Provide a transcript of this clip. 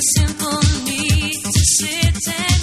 simple need to sit down.